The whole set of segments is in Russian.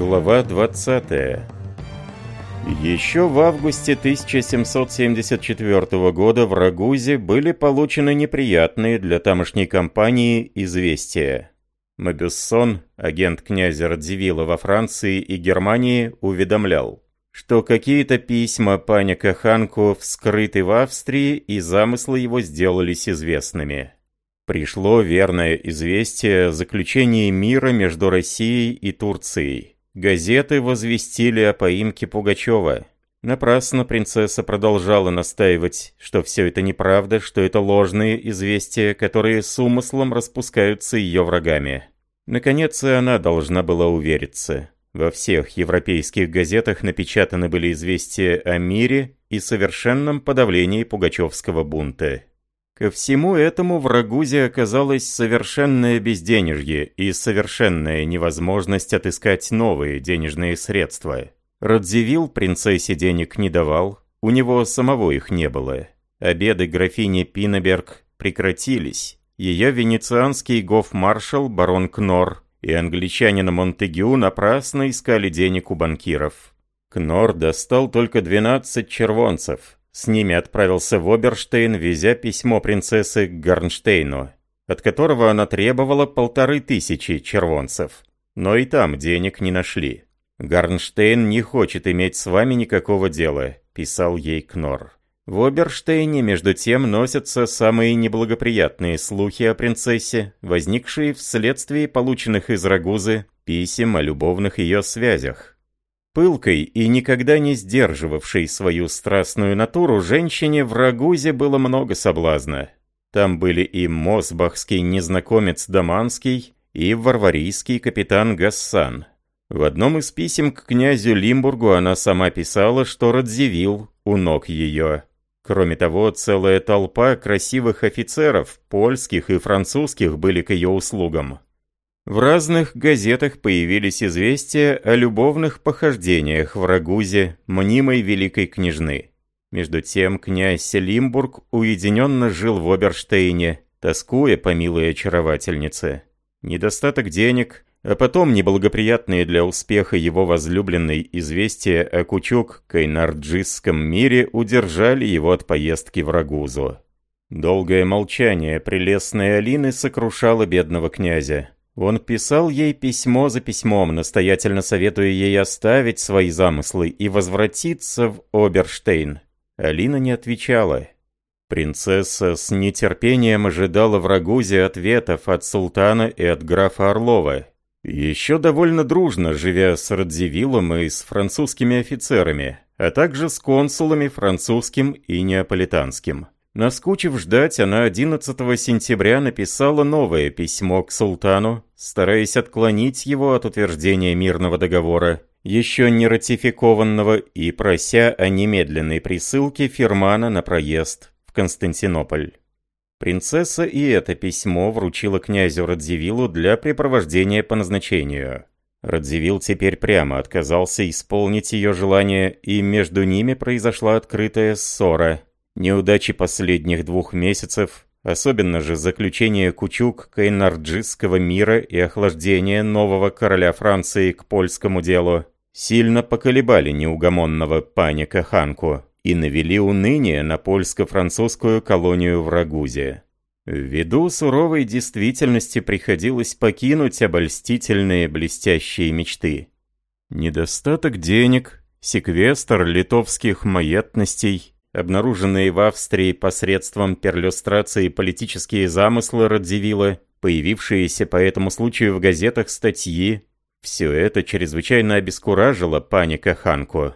Глава 20 Еще в августе 1774 года в Рагузе были получены неприятные для тамошней компании известия. Мабюссон, агент князя Радзивилла во Франции и Германии, уведомлял, что какие-то письма паня Каханку вскрыты в Австрии и замыслы его сделались известными. Пришло верное известие о заключении мира между Россией и Турцией. Газеты возвестили о поимке Пугачева. Напрасно принцесса продолжала настаивать, что все это неправда, что это ложные известия, которые с умыслом распускаются ее врагами. Наконец она должна была увериться. Во всех европейских газетах напечатаны были известия о мире и совершенном подавлении пугачевского бунта. Ко всему этому в Рагузе оказалось совершенное безденежье и совершенная невозможность отыскать новые денежные средства. Радзивилл принцессе денег не давал, у него самого их не было. Обеды графини Пинеберг прекратились. Ее венецианский гофмаршал барон Кнор и англичанин Монтегю напрасно искали денег у банкиров. Кнор достал только 12 червонцев, с ними отправился в Оберштейн, везя письмо принцессы к Гарнштейну, от которого она требовала полторы тысячи червонцев. Но и там денег не нашли. «Гарнштейн не хочет иметь с вами никакого дела», – писал ей Кнор. В Оберштейне, между тем, носятся самые неблагоприятные слухи о принцессе, возникшие вследствие полученных из Рагузы писем о любовных ее связях. Пылкой и никогда не сдерживавшей свою страстную натуру женщине в Рагузе было много соблазна. Там были и мосбахский незнакомец Даманский, и варварийский капитан Гассан. В одном из писем к князю Лимбургу она сама писала, что Радзивилл у ног ее. Кроме того, целая толпа красивых офицеров, польских и французских, были к ее услугам. В разных газетах появились известия о любовных похождениях в Рагузе мнимой великой княжны. Между тем князь Лимбург уединенно жил в Оберштейне, тоскуя по милой очаровательнице. Недостаток денег, а потом неблагоприятные для успеха его возлюбленной известия о Кучук-Кайнарджистском мире удержали его от поездки в Рагузу. Долгое молчание прелестной Алины сокрушало бедного князя. Он писал ей письмо за письмом, настоятельно советуя ей оставить свои замыслы и возвратиться в Оберштейн. Алина не отвечала. Принцесса с нетерпением ожидала в Рагузе ответов от султана и от графа Орлова. Еще довольно дружно, живя с Радзивиллом и с французскими офицерами, а также с консулами французским и неаполитанским. Наскучив ждать, она 11 сентября написала новое письмо к султану, стараясь отклонить его от утверждения мирного договора, еще не ратификованного, и прося о немедленной присылке Фермана на проезд в Константинополь. Принцесса и это письмо вручила князю Радзивиллу для препровождения по назначению. Радзивилл теперь прямо отказался исполнить ее желание, и между ними произошла открытая ссора – Неудачи последних двух месяцев, особенно же заключение Кучук Кайнарджистского мира и охлаждение нового короля Франции к польскому делу, сильно поколебали неугомонного пани Каханку и навели уныние на польско-французскую колонию в Рагузе. Ввиду суровой действительности приходилось покинуть обольстительные блестящие мечты. Недостаток денег, секвестр литовских маятностей, обнаруженные в Австрии посредством перлюстрации политические замыслы Радзивилла, появившиеся по этому случаю в газетах статьи, все это чрезвычайно обескуражило паника Ханку.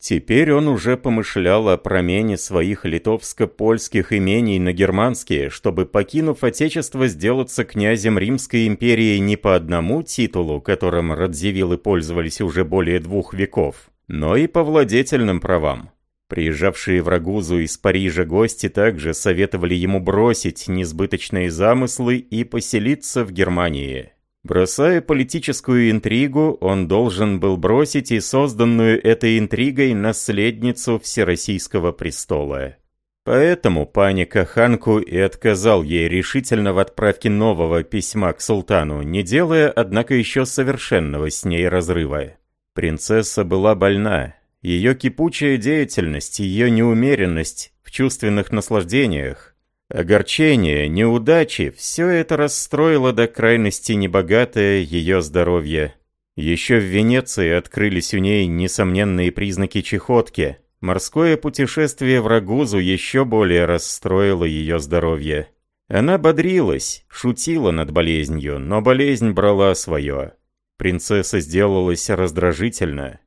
Теперь он уже помышлял о промене своих литовско-польских имений на германские, чтобы, покинув отечество, сделаться князем Римской империи не по одному титулу, которым Радзивиллы пользовались уже более двух веков, но и по владетельным правам. Приезжавшие в Рагузу из Парижа гости также советовали ему бросить несбыточные замыслы и поселиться в Германии. Бросая политическую интригу, он должен был бросить и созданную этой интригой наследницу Всероссийского престола. Поэтому паника Ханку и отказал ей решительно в отправке нового письма к султану, не делая, однако, еще совершенного с ней разрыва. Принцесса была больна. Ее кипучая деятельность, ее неумеренность в чувственных наслаждениях, огорчение, неудачи – все это расстроило до крайности небогатое ее здоровье. Еще в Венеции открылись у ней несомненные признаки чехотки. Морское путешествие в Рагузу еще более расстроило ее здоровье. Она бодрилась, шутила над болезнью, но болезнь брала свое. Принцесса сделалась раздражительна.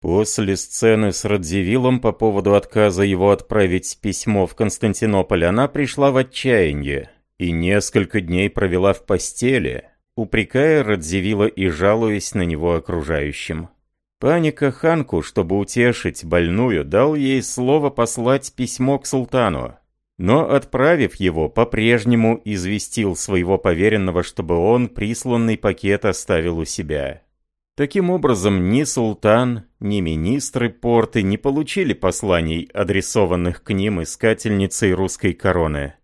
После сцены с Радзивиллом по поводу отказа его отправить письмо в Константинополь она пришла в отчаяние и несколько дней провела в постели, упрекая Радзивилла и жалуясь на него окружающим. Паника Ханку, чтобы утешить больную, дал ей слово послать письмо к султану, но, отправив его, по-прежнему известил своего поверенного, чтобы он присланный пакет оставил у себя. Таким образом, ни султан, ни министры порты не получили посланий, адресованных к ним искательницей русской короны.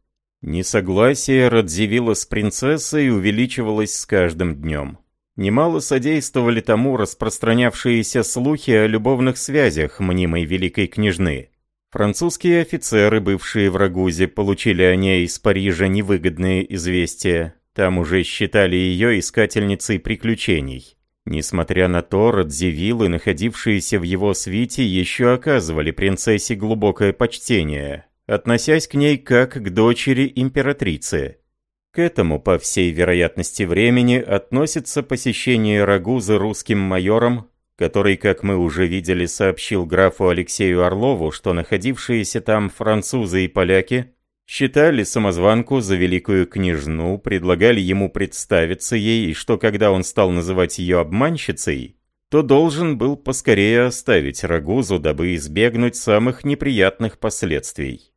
Несогласие Радзивилла с принцессой увеличивалось с каждым днем. Немало содействовали тому распространявшиеся слухи о любовных связях мнимой великой княжны. Французские офицеры, бывшие в Рагузе, получили о ней из Парижа невыгодные известия. Там уже считали ее искательницей приключений. Несмотря на то, Радзивиллы, находившиеся в его свите, еще оказывали принцессе глубокое почтение, относясь к ней как к дочери императрицы. К этому, по всей вероятности времени, относится посещение Рагузы русским майором, который, как мы уже видели, сообщил графу Алексею Орлову, что находившиеся там французы и поляки считали самозванку за великую княжну, предлагали ему представиться ей, и что когда он стал называть ее обманщицей, то должен был поскорее оставить Рагузу, дабы избегнуть самых неприятных последствий.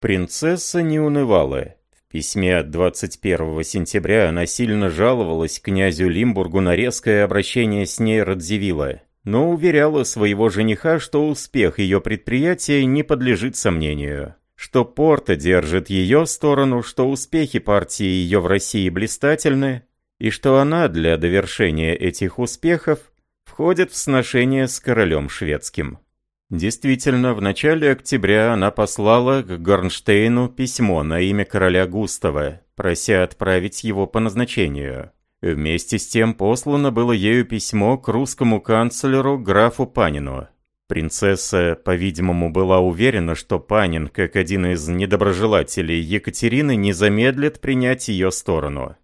Принцесса не унывала. В письме от 21 сентября она сильно жаловалась князю Лимбургу на резкое обращение с ней Радзивилла, но уверяла своего жениха, что успех ее предприятия не подлежит сомнению, что Порта держит ее сторону, что успехи партии ее в России блистательны, и что она для довершения этих успехов входит в сношение с королем шведским. Действительно, в начале октября она послала к Горнштейну письмо на имя короля Густава, прося отправить его по назначению. Вместе с тем послано было ею письмо к русскому канцлеру графу Панину. Принцесса, по-видимому, была уверена, что Панин, как один из недоброжелателей Екатерины, не замедлит принять ее сторону.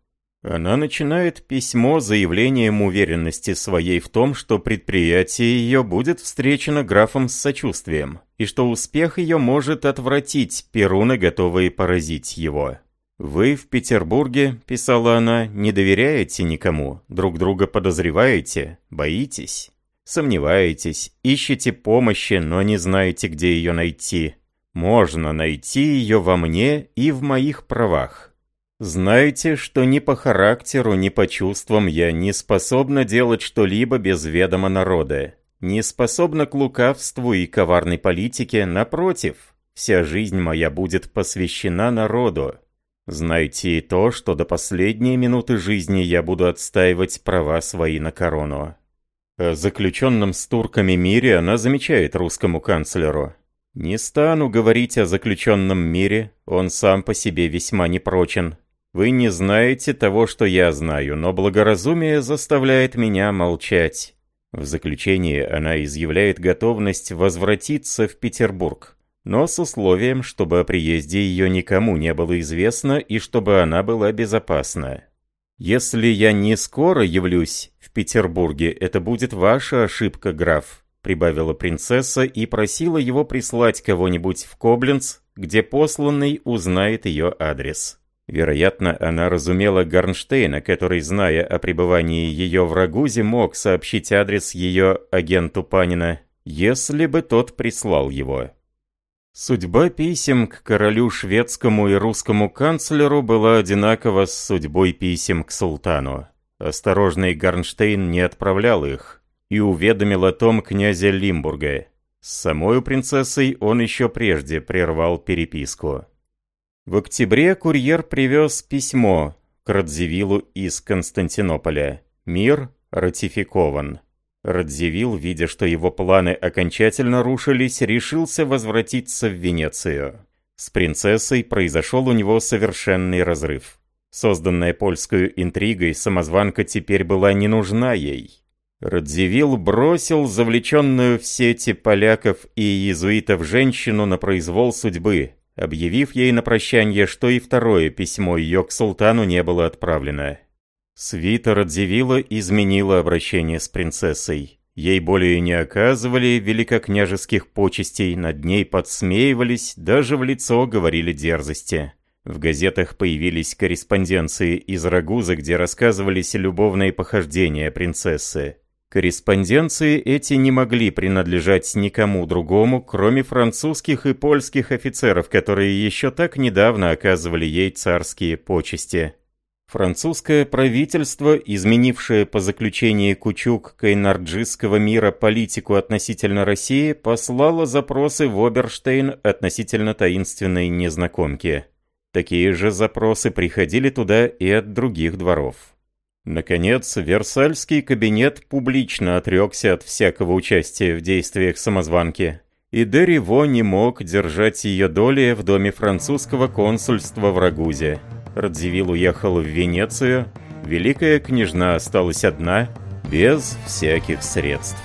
Она начинает письмо заявлением уверенности своей в том, что предприятие ее будет встречено графом с сочувствием, и что успех ее может отвратить перуны, готовые поразить его. «Вы в Петербурге, — писала она, — не доверяете никому, друг друга подозреваете, боитесь, сомневаетесь, ищете помощи, но не знаете, где ее найти. Можно найти ее во мне и в моих правах. Знайте, что ни по характеру, ни по чувствам я не способна делать что-либо без ведома народа. Не способна к лукавству и коварной политике, напротив, вся жизнь моя будет посвящена народу. Знайте и то, что до последней минуты жизни я буду отстаивать права свои на корону. О заключенном с турками мире она замечает русскому канцлеру. «Не стану говорить о заключенном мире, он сам по себе весьма непрочен. Вы не знаете того, что я знаю, но благоразумие заставляет меня молчать». В заключение она изъявляет готовность возвратиться в Петербург, но с условием, чтобы о приезде ее никому не было известно и чтобы она была безопасна. «Если я не скоро явлюсь в Петербурге, это будет ваша ошибка, граф», прибавила принцесса и просила его прислать кого-нибудь в Кобленц, где посланный узнает ее адрес. Вероятно, она разумела Гарнштейна, который, зная о пребывании ее в Рагузе, мог сообщить адрес ее агенту Панина, если бы тот прислал его. Судьба писем к королю шведскому и русскому канцлеру была одинакова с судьбой писем к султану. Осторожный Гарнштейн не отправлял их и уведомил о том князя Лимбурга. С самой принцессой он еще прежде прервал переписку. В октябре курьер привез письмо к Радзивиллу из Константинополя. Мир ратификован. Радзивилл, видя, что его планы окончательно рушились, решился возвратиться в Венецию. С принцессой произошел у него совершенный разрыв. Созданная польскую интригой, самозванка теперь была не нужна ей. Радзивилл бросил завлеченную в сети поляков и иезуитов женщину на произвол судьбы, объявив ей на прощание, что и второе письмо ее к султану не было отправлено. Свита Радзивилла изменила обращение с принцессой. Ей более не оказывали великокняжеских почестей, над ней подсмеивались, даже в лицо говорили дерзости. В газетах появились корреспонденции из Рагуза, где рассказывались любовные похождения принцессы. Корреспонденции эти не могли принадлежать никому другому, кроме французских и польских офицеров, которые еще так недавно оказывали ей царские почести. Французское правительство, изменившее по заключении Кучук Кайнарджистского мира политику относительно России, послало запросы в Оберштейн относительно таинственной незнакомки. Такие же запросы приходили туда и от других дворов. Наконец, Версальский кабинет публично отрекся от всякого участия в действиях самозванки, и Дерево не мог держать ее доли в доме французского консульства в Рагузе. Радзивилл уехал в Венецию, Великая княжна осталась одна, без всяких средств.